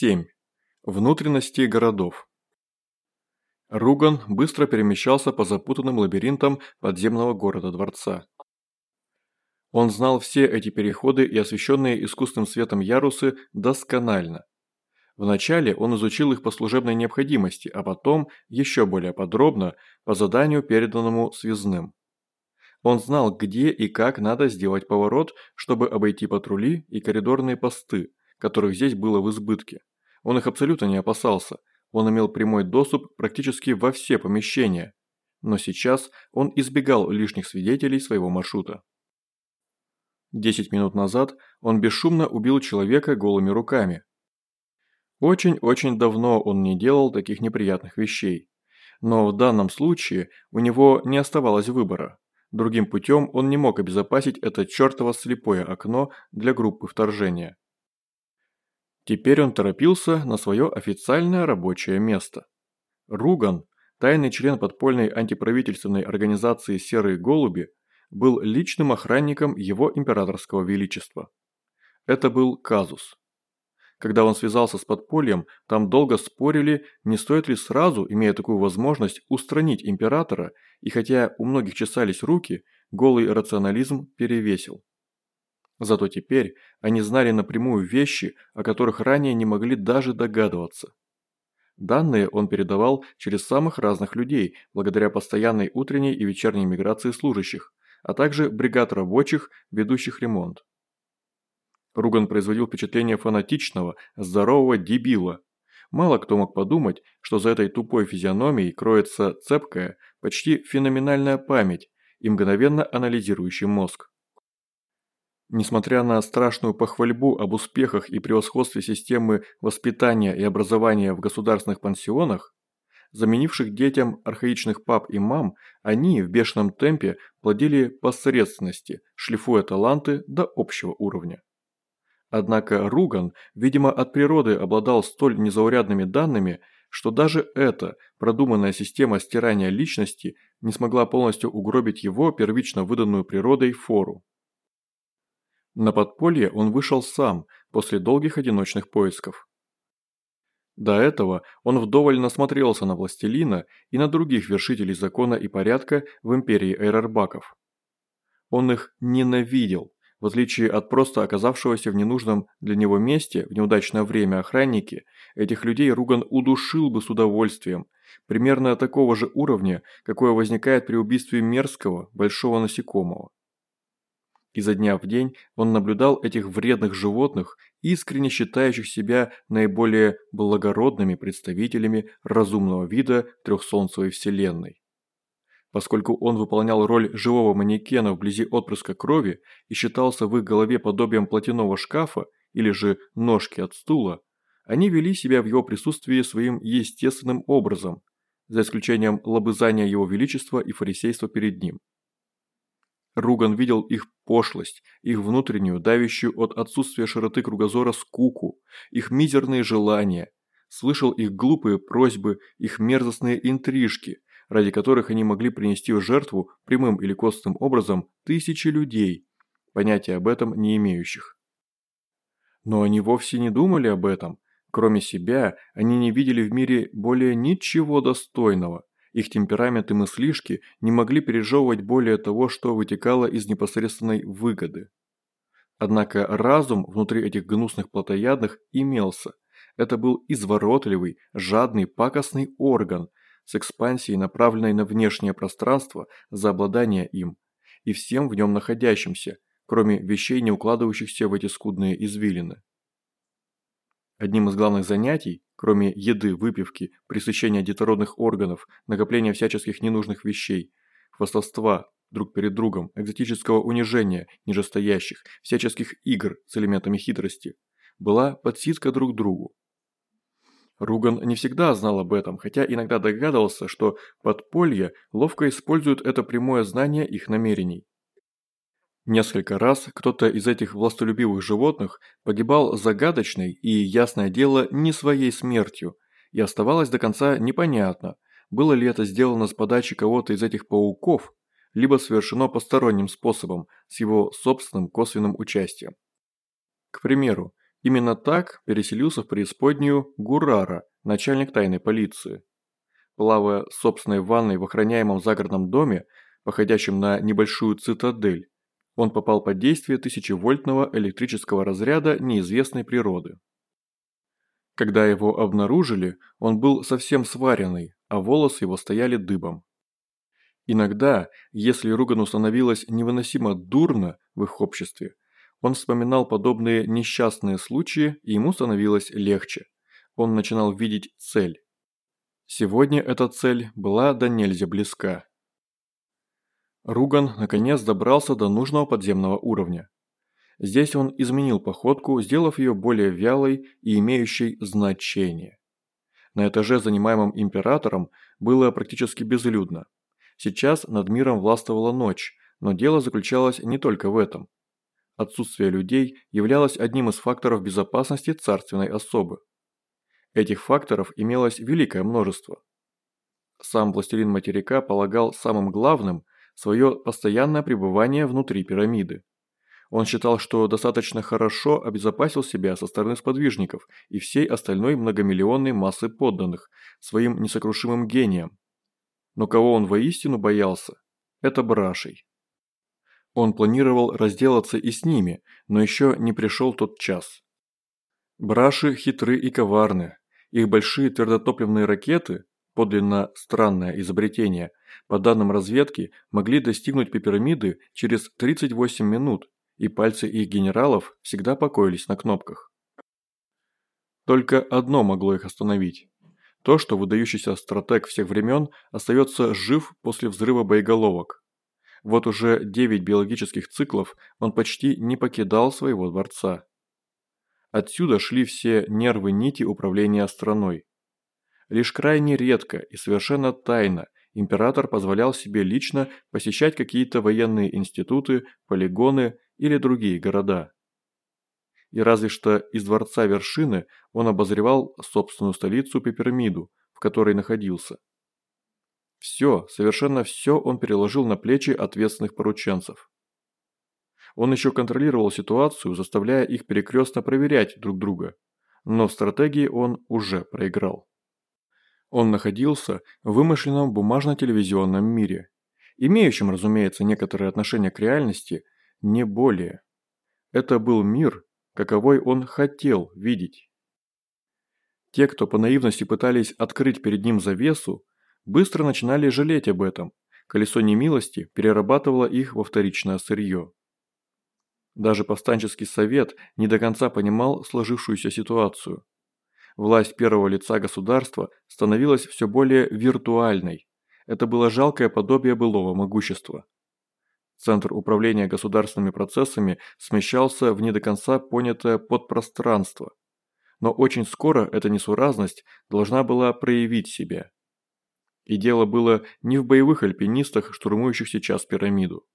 7. Внутренности городов. Руган быстро перемещался по запутанным лабиринтам подземного города-дворца. Он знал все эти переходы и освещенные искусственным светом ярусы досконально. Вначале он изучил их по служебной необходимости, а потом, еще более подробно, по заданию, переданному связным. Он знал, где и как надо сделать поворот, чтобы обойти патрули и коридорные посты, которых здесь было в избытке. Он их абсолютно не опасался, он имел прямой доступ практически во все помещения. Но сейчас он избегал лишних свидетелей своего маршрута. Десять минут назад он бесшумно убил человека голыми руками. Очень-очень давно он не делал таких неприятных вещей. Но в данном случае у него не оставалось выбора. Другим путем он не мог обезопасить это чертово слепое окно для группы вторжения. Теперь он торопился на свое официальное рабочее место. Руган, тайный член подпольной антиправительственной организации «Серые голуби», был личным охранником его императорского величества. Это был казус. Когда он связался с подпольем, там долго спорили, не стоит ли сразу, имея такую возможность, устранить императора, и хотя у многих чесались руки, голый рационализм перевесил. Зато теперь они знали напрямую вещи, о которых ранее не могли даже догадываться. Данные он передавал через самых разных людей, благодаря постоянной утренней и вечерней миграции служащих, а также бригад рабочих, ведущих ремонт. Руган производил впечатление фанатичного, здорового дебила. Мало кто мог подумать, что за этой тупой физиономией кроется цепкая, почти феноменальная память и мгновенно анализирующий мозг. Несмотря на страшную похвальбу об успехах и превосходстве системы воспитания и образования в государственных пансионах, заменивших детям архаичных пап и мам, они в бешеном темпе плодили посредственности, шлифуя таланты до общего уровня. Однако Руган, видимо, от природы обладал столь незаурядными данными, что даже эта продуманная система стирания личности не смогла полностью угробить его первично выданную природой фору. На подполье он вышел сам, после долгих одиночных поисков. До этого он вдоволь насмотрелся на Властелина и на других вершителей закона и порядка в империи Эйрарбаков. Он их ненавидел, в отличие от просто оказавшегося в ненужном для него месте в неудачное время охранники, этих людей Руган удушил бы с удовольствием, примерно такого же уровня, какое возникает при убийстве мерзкого, большого насекомого. Изо дня в день он наблюдал этих вредных животных, искренне считающих себя наиболее благородными представителями разумного вида трехсолнцевой вселенной. Поскольку он выполнял роль живого манекена вблизи отпрыска крови и считался в их голове подобием платяного шкафа или же ножки от стула, они вели себя в его присутствии своим естественным образом, за исключением лобызания его величества и фарисейства перед ним. Руган видел их пошлость, их внутреннюю, давящую от отсутствия широты кругозора скуку, их мизерные желания, слышал их глупые просьбы, их мерзостные интрижки, ради которых они могли принести в жертву прямым или косвенным образом тысячи людей, понятия об этом не имеющих. Но они вовсе не думали об этом. Кроме себя, они не видели в мире более ничего достойного, их темперамент и мыслишки не могли пережевывать более того, что вытекало из непосредственной выгоды. Однако разум внутри этих гнусных плотоядных имелся. Это был изворотливый, жадный, пакостный орган с экспансией, направленной на внешнее пространство за обладание им и всем в нем находящимся, кроме вещей, не укладывающихся в эти скудные извилины. Одним из главных занятий кроме еды, выпивки, пресыщения детородных органов, накопления всяческих ненужных вещей, хвастовства друг перед другом, экзотического унижения нижестоящих, всяческих игр с элементами хитрости, была подсидка друг другу. Руган не всегда знал об этом, хотя иногда догадывался, что подполье ловко используют это прямое знание их намерений. Несколько раз кто-то из этих властолюбивых животных погибал загадочной и, ясное дело, не своей смертью, и оставалось до конца непонятно, было ли это сделано с подачи кого-то из этих пауков, либо совершено посторонним способом, с его собственным косвенным участием. К примеру, Именно так переселился в преисподнюю Гурара, начальник тайной полиции. Плавая собственной ванной в охраняемом загородном доме, походящем на небольшую цитадель, он попал под действие тысячевольтного электрического разряда неизвестной природы. Когда его обнаружили, он был совсем сваренный, а волосы его стояли дыбом. Иногда, если Ругану становилось невыносимо дурно в их обществе, он вспоминал подобные несчастные случаи, и ему становилось легче. Он начинал видеть цель. Сегодня эта цель была до нельзя близка. Руган наконец добрался до нужного подземного уровня. Здесь он изменил походку, сделав ее более вялой и имеющей значение. На этаже, занимаемом императором, было практически безлюдно. Сейчас над миром властвовала ночь, но дело заключалось не только в этом. Отсутствие людей являлось одним из факторов безопасности царственной особы. Этих факторов имелось великое множество. Сам властелин материка полагал самым главным свое постоянное пребывание внутри пирамиды. Он считал, что достаточно хорошо обезопасил себя со стороны сподвижников и всей остальной многомиллионной массы подданных своим несокрушимым гением. Но кого он воистину боялся? Это Брашей. Он планировал разделаться и с ними, но еще не пришел тот час. Браши хитры и коварны. Их большие твердотопливные ракеты, подлинно странное изобретение, по данным разведки, могли достигнуть пирамиды через 38 минут, и пальцы их генералов всегда покоились на кнопках. Только одно могло их остановить. То, что выдающийся стратег всех времен остается жив после взрыва боеголовок. Вот уже 9 биологических циклов он почти не покидал своего дворца. Отсюда шли все нервы нити управления страной. Лишь крайне редко и совершенно тайно император позволял себе лично посещать какие-то военные институты, полигоны или другие города. И разве что из дворца вершины он обозревал собственную столицу Пепермиду, в которой находился. Все, совершенно все он переложил на плечи ответственных порученцев. Он еще контролировал ситуацию, заставляя их перекрестно проверять друг друга, но в стратегии он уже проиграл. Он находился в вымышленном бумажно-телевизионном мире, имеющем, разумеется, некоторое отношение к реальности, не более. Это был мир, каковой он хотел видеть. Те, кто по наивности пытались открыть перед ним завесу, быстро начинали жалеть об этом. Колесо немилости перерабатывало их во вторичное сырье. Даже повстанческий совет не до конца понимал сложившуюся ситуацию. Власть первого лица государства становилась все более виртуальной. Это было жалкое подобие былого могущества. Центр управления государственными процессами смещался в не до конца понятое подпространство. Но очень скоро эта несуразность должна была проявить себя. И дело было не в боевых альпинистах, штурмующих сейчас пирамиду.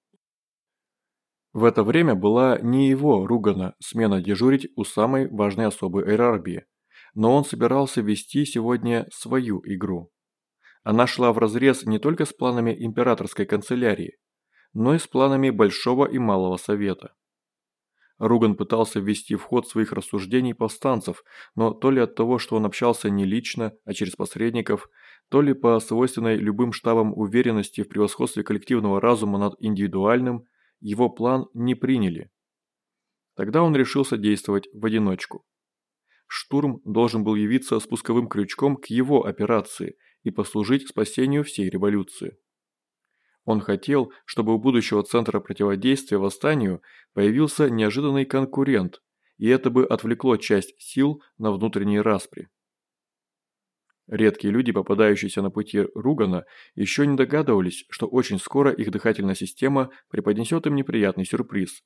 В это время была не его, Ругана, смена дежурить у самой важной особы Эрарбии, но он собирался вести сегодня свою игру. Она шла вразрез не только с планами императорской канцелярии, но и с планами Большого и Малого Совета. Руган пытался ввести в ход своих рассуждений повстанцев, но то ли от того, что он общался не лично, а через посредников, то ли по свойственной любым штабам уверенности в превосходстве коллективного разума над индивидуальным, его план не приняли. Тогда он решился действовать в одиночку. Штурм должен был явиться спусковым крючком к его операции и послужить спасению всей революции. Он хотел, чтобы у будущего центра противодействия восстанию появился неожиданный конкурент, и это бы отвлекло часть сил на внутренние распри. Редкие люди, попадающиеся на пути Ругана, еще не догадывались, что очень скоро их дыхательная система преподнесет им неприятный сюрприз.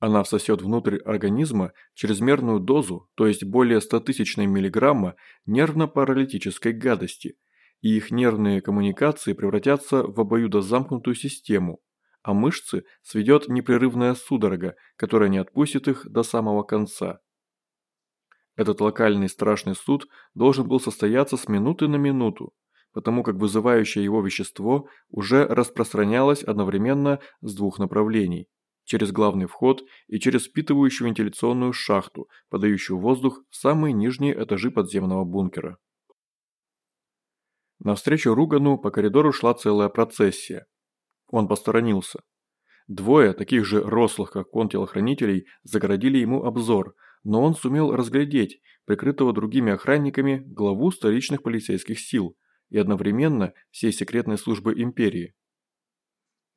Она всосет внутрь организма чрезмерную дозу, то есть более 100 тысячной миллиграмма нервно-паралитической гадости – и их нервные коммуникации превратятся в обоюдозамкнутую систему, а мышцы сведет непрерывная судорога, которая не отпустит их до самого конца. Этот локальный страшный суд должен был состояться с минуты на минуту, потому как вызывающее его вещество уже распространялось одновременно с двух направлений – через главный вход и через впитывающую вентиляционную шахту, подающую воздух в самые нижние этажи подземного бункера. Навстречу Ругану по коридору шла целая процессия. Он посторонился. Двое, таких же рослых, как он, телохранителей, загородили ему обзор, но он сумел разглядеть, прикрытого другими охранниками, главу столичных полицейских сил и одновременно всей секретной службы империи.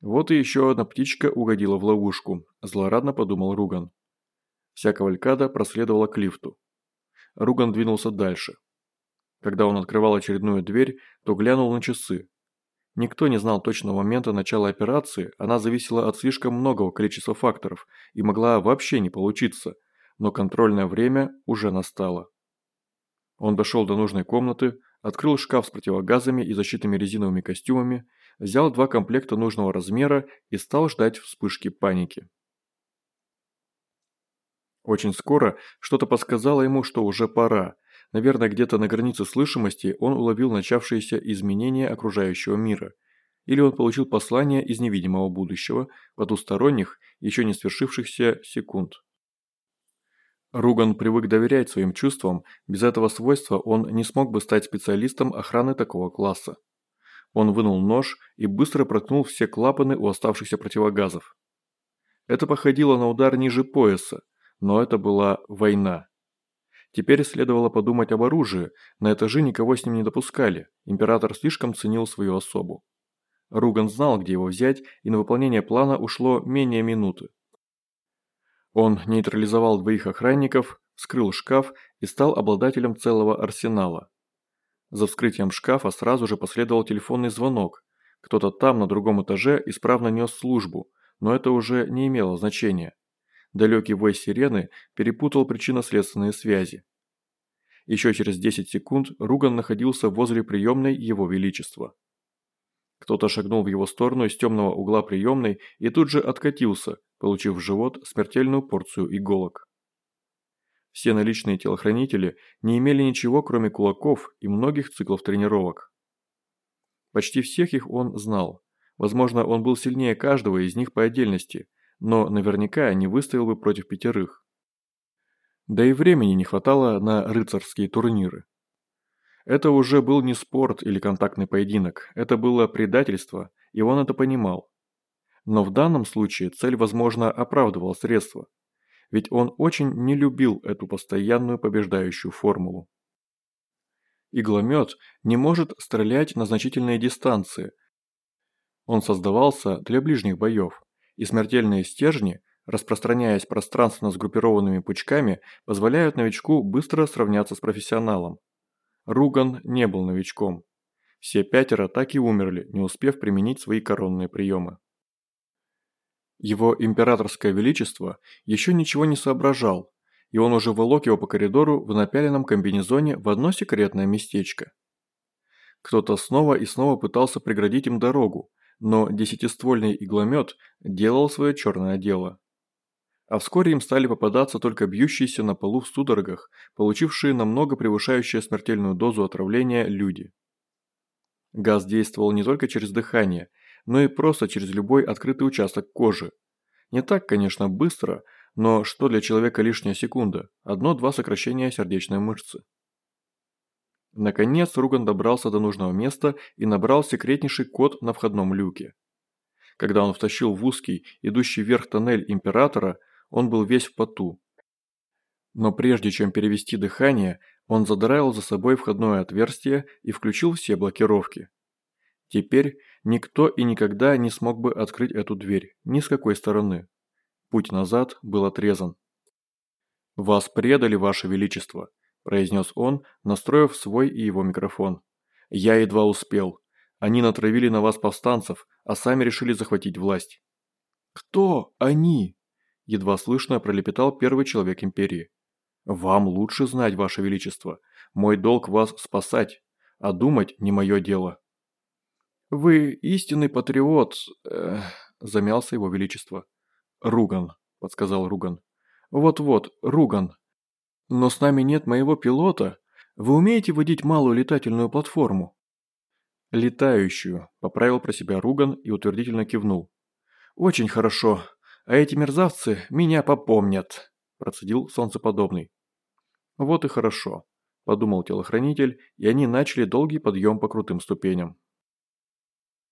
Вот и еще одна птичка угодила в ловушку, злорадно подумал Руган. Вся кавалькада проследовала к лифту. Руган двинулся дальше. Когда он открывал очередную дверь, то глянул на часы. Никто не знал точного момента начала операции, она зависела от слишком многого количества факторов и могла вообще не получиться, но контрольное время уже настало. Он дошел до нужной комнаты, открыл шкаф с противогазами и защитными резиновыми костюмами, взял два комплекта нужного размера и стал ждать вспышки паники. Очень скоро что-то подсказало ему, что уже пора, Наверное, где-то на границе слышимости он уловил начавшиеся изменения окружающего мира. Или он получил послание из невидимого будущего, потусторонних, еще не свершившихся секунд. Руган привык доверять своим чувствам, без этого свойства он не смог бы стать специалистом охраны такого класса. Он вынул нож и быстро проткнул все клапаны у оставшихся противогазов. Это походило на удар ниже пояса, но это была война. Теперь следовало подумать об оружии, на этаже никого с ним не допускали, император слишком ценил свою особу. Руган знал, где его взять, и на выполнение плана ушло менее минуты. Он нейтрализовал двоих охранников, вскрыл шкаф и стал обладателем целого арсенала. За вскрытием шкафа сразу же последовал телефонный звонок. Кто-то там, на другом этаже, исправно нес службу, но это уже не имело значения. Далекий вой сирены перепутал причинно-следственные связи. Еще через 10 секунд Руган находился возле приемной Его Величества. Кто-то шагнул в его сторону из темного угла приемной и тут же откатился, получив в живот смертельную порцию иголок. Все наличные телохранители не имели ничего, кроме кулаков и многих циклов тренировок. Почти всех их он знал. Возможно, он был сильнее каждого из них по отдельности, но наверняка не выставил бы против пятерых. Да и времени не хватало на рыцарские турниры. Это уже был не спорт или контактный поединок, это было предательство, и он это понимал. Но в данном случае цель, возможно, оправдывала средства, ведь он очень не любил эту постоянную побеждающую формулу. Игломет не может стрелять на значительные дистанции. Он создавался для ближних боев и смертельные стержни, распространяясь пространственно сгруппированными пучками, позволяют новичку быстро сравняться с профессионалом. Руган не был новичком. Все пятеро так и умерли, не успев применить свои коронные приемы. Его императорское величество еще ничего не соображал, и он уже волок его по коридору в напяленном комбинезоне в одно секретное местечко. Кто-то снова и снова пытался преградить им дорогу, но десятиствольный игломет делал свое черное дело. А вскоре им стали попадаться только бьющиеся на полу в судорогах, получившие намного превышающие смертельную дозу отравления люди. Газ действовал не только через дыхание, но и просто через любой открытый участок кожи. Не так, конечно, быстро, но что для человека лишняя секунда, одно-два сокращения сердечной мышцы. Наконец Руган добрался до нужного места и набрал секретнейший код на входном люке. Когда он втащил в узкий, идущий вверх тоннель Императора, он был весь в поту. Но прежде чем перевести дыхание, он задраил за собой входное отверстие и включил все блокировки. Теперь никто и никогда не смог бы открыть эту дверь, ни с какой стороны. Путь назад был отрезан. «Вас предали, Ваше Величество», произнес он, настроив свой и его микрофон. «Я едва успел. Они натравили на вас повстанцев, а сами решили захватить власть». «Кто они?» – едва слышно пролепетал первый человек империи. «Вам лучше знать, Ваше Величество. Мой долг вас спасать, а думать не мое дело». «Вы истинный патриот», э, – замялся его Величество. «Руган», – подсказал Руган. «Вот-вот, Руган», но с нами нет моего пилота. Вы умеете водить малую летательную платформу?» «Летающую», – поправил про себя Руган и утвердительно кивнул. «Очень хорошо. а эти мерзавцы меня попомнят», – процедил солнцеподобный. «Вот и хорошо», – подумал телохранитель, и они начали долгий подъем по крутым ступеням.